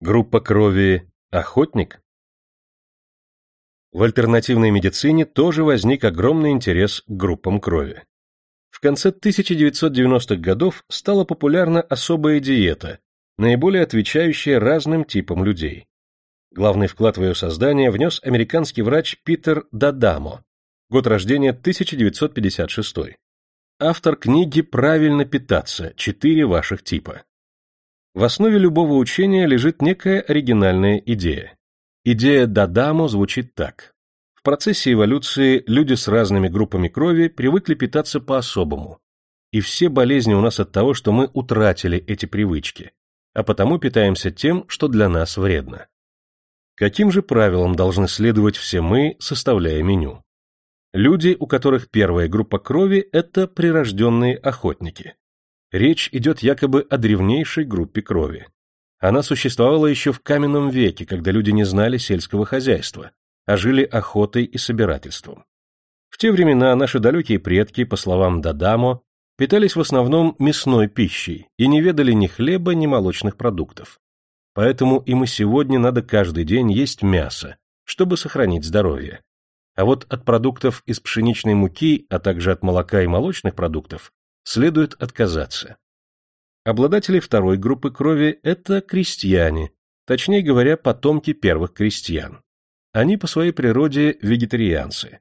Группа крови «Охотник»? В альтернативной медицине тоже возник огромный интерес к группам крови. В конце 1990-х годов стала популярна особая диета, наиболее отвечающая разным типам людей. Главный вклад в ее создание внес американский врач Питер Дадамо, год рождения 1956. Автор книги «Правильно питаться. Четыре ваших типа». В основе любого учения лежит некая оригинальная идея. Идея Дадамо звучит так. В процессе эволюции люди с разными группами крови привыкли питаться по-особому. И все болезни у нас от того, что мы утратили эти привычки, а потому питаемся тем, что для нас вредно. Каким же правилам должны следовать все мы, составляя меню? Люди, у которых первая группа крови – это прирожденные охотники. Речь идет якобы о древнейшей группе крови. Она существовала еще в каменном веке, когда люди не знали сельского хозяйства, а жили охотой и собирательством. В те времена наши далекие предки, по словам Дадамо, питались в основном мясной пищей и не ведали ни хлеба, ни молочных продуктов. Поэтому им и сегодня надо каждый день есть мясо, чтобы сохранить здоровье. А вот от продуктов из пшеничной муки, а также от молока и молочных продуктов следует отказаться. Обладатели второй группы крови – это крестьяне, точнее говоря, потомки первых крестьян. Они по своей природе вегетарианцы,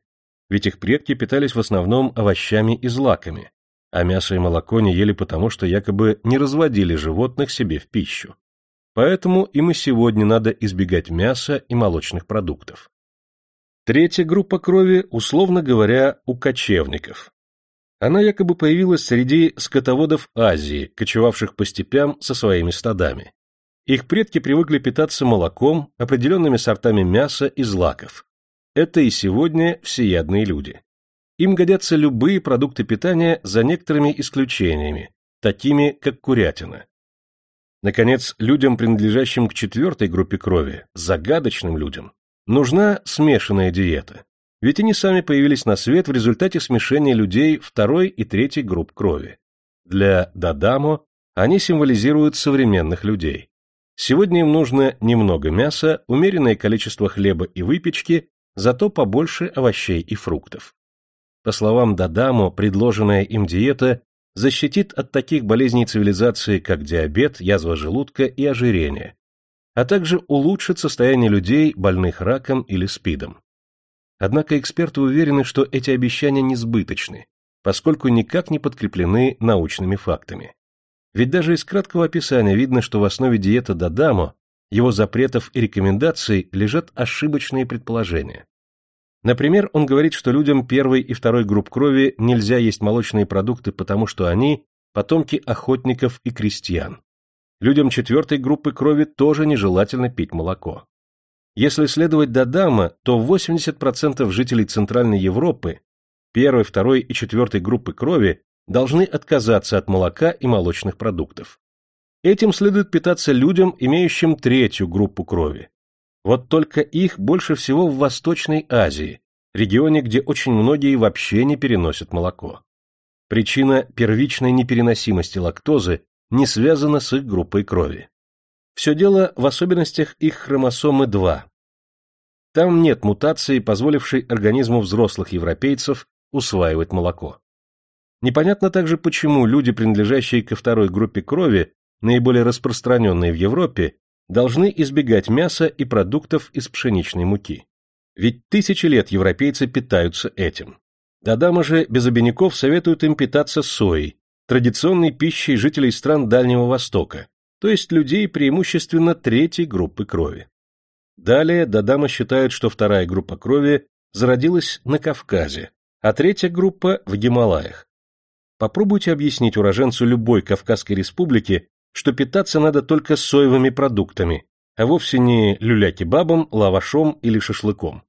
ведь их предки питались в основном овощами и злаками, а мясо и молоко не ели потому, что якобы не разводили животных себе в пищу. Поэтому им и сегодня надо избегать мяса и молочных продуктов. Третья группа крови, условно говоря, у кочевников. Она якобы появилась среди скотоводов Азии, кочевавших по степям со своими стадами. Их предки привыкли питаться молоком, определенными сортами мяса и злаков. Это и сегодня всеядные люди. Им годятся любые продукты питания за некоторыми исключениями, такими как курятина. Наконец, людям, принадлежащим к четвертой группе крови, загадочным людям, нужна смешанная диета. Ведь они сами появились на свет в результате смешения людей второй и третьей групп крови. Для Дадамо они символизируют современных людей. Сегодня им нужно немного мяса, умеренное количество хлеба и выпечки, зато побольше овощей и фруктов. По словам Дадамо, предложенная им диета защитит от таких болезней цивилизации, как диабет, язва желудка и ожирение, а также улучшит состояние людей, больных раком или СПИДом. Однако эксперты уверены, что эти обещания несбыточны, поскольку никак не подкреплены научными фактами. Ведь даже из краткого описания видно, что в основе диеты Дадамо, его запретов и рекомендаций лежат ошибочные предположения. Например, он говорит, что людям первой и второй групп крови нельзя есть молочные продукты, потому что они – потомки охотников и крестьян. Людям четвертой группы крови тоже нежелательно пить молоко. Если следовать Дадама, то 80% жителей Центральной Европы первой, второй и четвертой группы крови должны отказаться от молока и молочных продуктов. Этим следует питаться людям, имеющим третью группу крови. Вот только их больше всего в Восточной Азии, регионе, где очень многие вообще не переносят молоко. Причина первичной непереносимости лактозы не связана с их группой крови. Все дело в особенностях их хромосомы 2. Там нет мутации, позволившей организму взрослых европейцев усваивать молоко. Непонятно также, почему люди, принадлежащие ко второй группе крови, наиболее распространенные в Европе, должны избегать мяса и продуктов из пшеничной муки. Ведь тысячи лет европейцы питаются этим. Дадама же без обиняков советуют им питаться соей, традиционной пищей жителей стран Дальнего Востока, то есть людей преимущественно третьей группы крови. Далее Дадама считает, что вторая группа крови зародилась на Кавказе, а третья группа в Гималаях. Попробуйте объяснить уроженцу любой Кавказской республики, что питаться надо только соевыми продуктами, а вовсе не люля-кебабом, лавашом или шашлыком.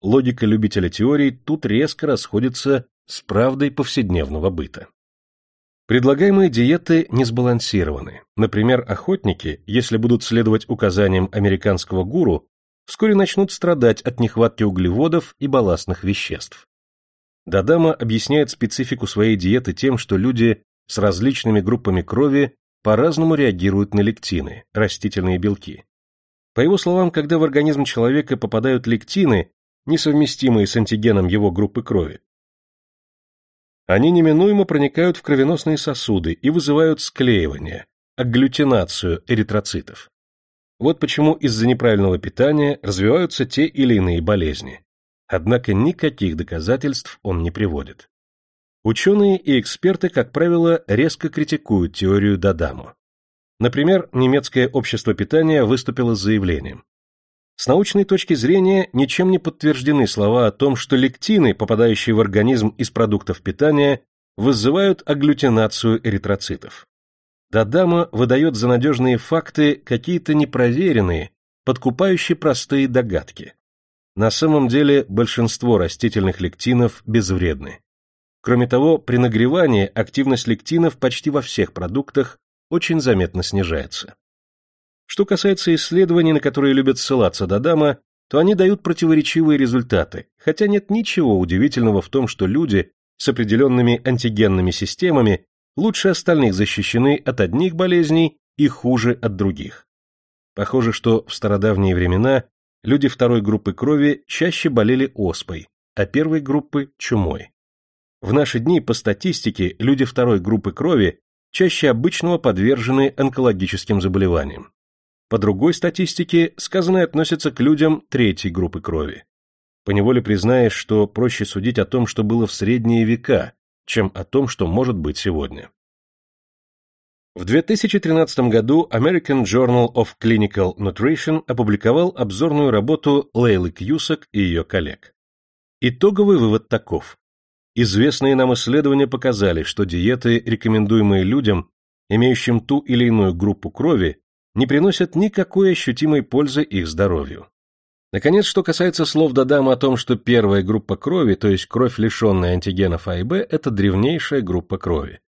Логика любителя теорий тут резко расходится с правдой повседневного быта. Предлагаемые диеты не сбалансированы. Например, охотники, если будут следовать указаниям американского гуру, вскоре начнут страдать от нехватки углеводов и балластных веществ. Дадама объясняет специфику своей диеты тем, что люди с различными группами крови по-разному реагируют на лектины, растительные белки. По его словам, когда в организм человека попадают лектины, несовместимые с антигеном его группы крови, они неминуемо проникают в кровеносные сосуды и вызывают склеивание, агглютинацию эритроцитов. Вот почему из-за неправильного питания развиваются те или иные болезни. Однако никаких доказательств он не приводит. Ученые и эксперты, как правило, резко критикуют теорию Дадамо. Например, немецкое общество питания выступило с заявлением. С научной точки зрения ничем не подтверждены слова о том, что лектины, попадающие в организм из продуктов питания, вызывают агглютинацию эритроцитов. Дадама выдает за надежные факты какие-то непроверенные, подкупающие простые догадки. На самом деле большинство растительных лектинов безвредны. Кроме того, при нагревании активность лектинов почти во всех продуктах очень заметно снижается. Что касается исследований, на которые любят ссылаться Дадама, то они дают противоречивые результаты, хотя нет ничего удивительного в том, что люди с определенными антигенными системами лучше остальных защищены от одних болезней и хуже от других. Похоже, что в стародавние времена люди второй группы крови чаще болели оспой, а первой группы – чумой. В наши дни, по статистике, люди второй группы крови чаще обычного подвержены онкологическим заболеваниям. По другой статистике, сказанное относится к людям третьей группы крови. Поневоле признаешь, что проще судить о том, что было в средние века, чем о том, что может быть сегодня. В 2013 году American Journal of Clinical Nutrition опубликовал обзорную работу Лейлы Кьюсак и ее коллег. Итоговый вывод таков. Известные нам исследования показали, что диеты, рекомендуемые людям, имеющим ту или иную группу крови, не приносят никакой ощутимой пользы их здоровью. Наконец, что касается слов Дадама о том, что первая группа крови, то есть кровь, лишенная антигенов А и Б, это древнейшая группа крови.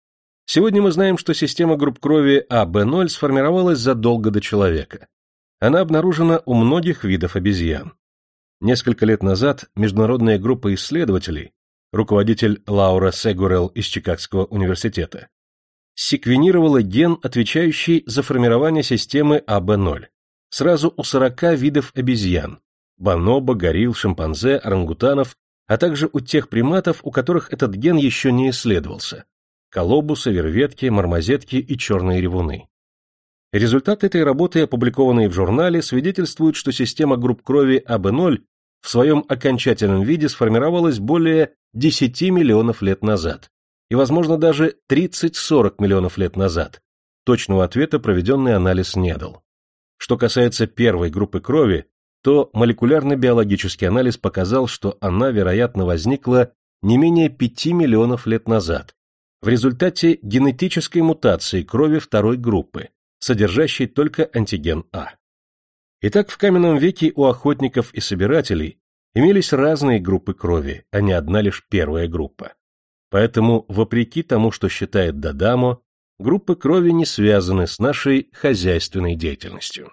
Сегодня мы знаем, что система групп крови А, Б0 сформировалась задолго до человека. Она обнаружена у многих видов обезьян. Несколько лет назад международная группа исследователей, руководитель Лаура Сегурел из Чикагского университета, секвенировала ген, отвечающий за формирование системы АБ0, сразу у 40 видов обезьян – бонобо, горилл, шимпанзе, орангутанов, а также у тех приматов, у которых этот ген еще не исследовался – колобусы, верветки, мармозетки и черные ревуны. Результаты этой работы, опубликованные в журнале, свидетельствуют, что система групп крови АБ0 в своем окончательном виде сформировалась более 10 миллионов лет назад, и, возможно, даже 30-40 миллионов лет назад. Точного ответа проведенный анализ не дал. Что касается первой группы крови, то молекулярно-биологический анализ показал, что она, вероятно, возникла не менее 5 миллионов лет назад, в результате генетической мутации крови второй группы, содержащей только антиген А. Итак, в каменном веке у охотников и собирателей имелись разные группы крови, а не одна лишь первая группа. Поэтому, вопреки тому, что считает Дадамо, группы крови не связаны с нашей хозяйственной деятельностью.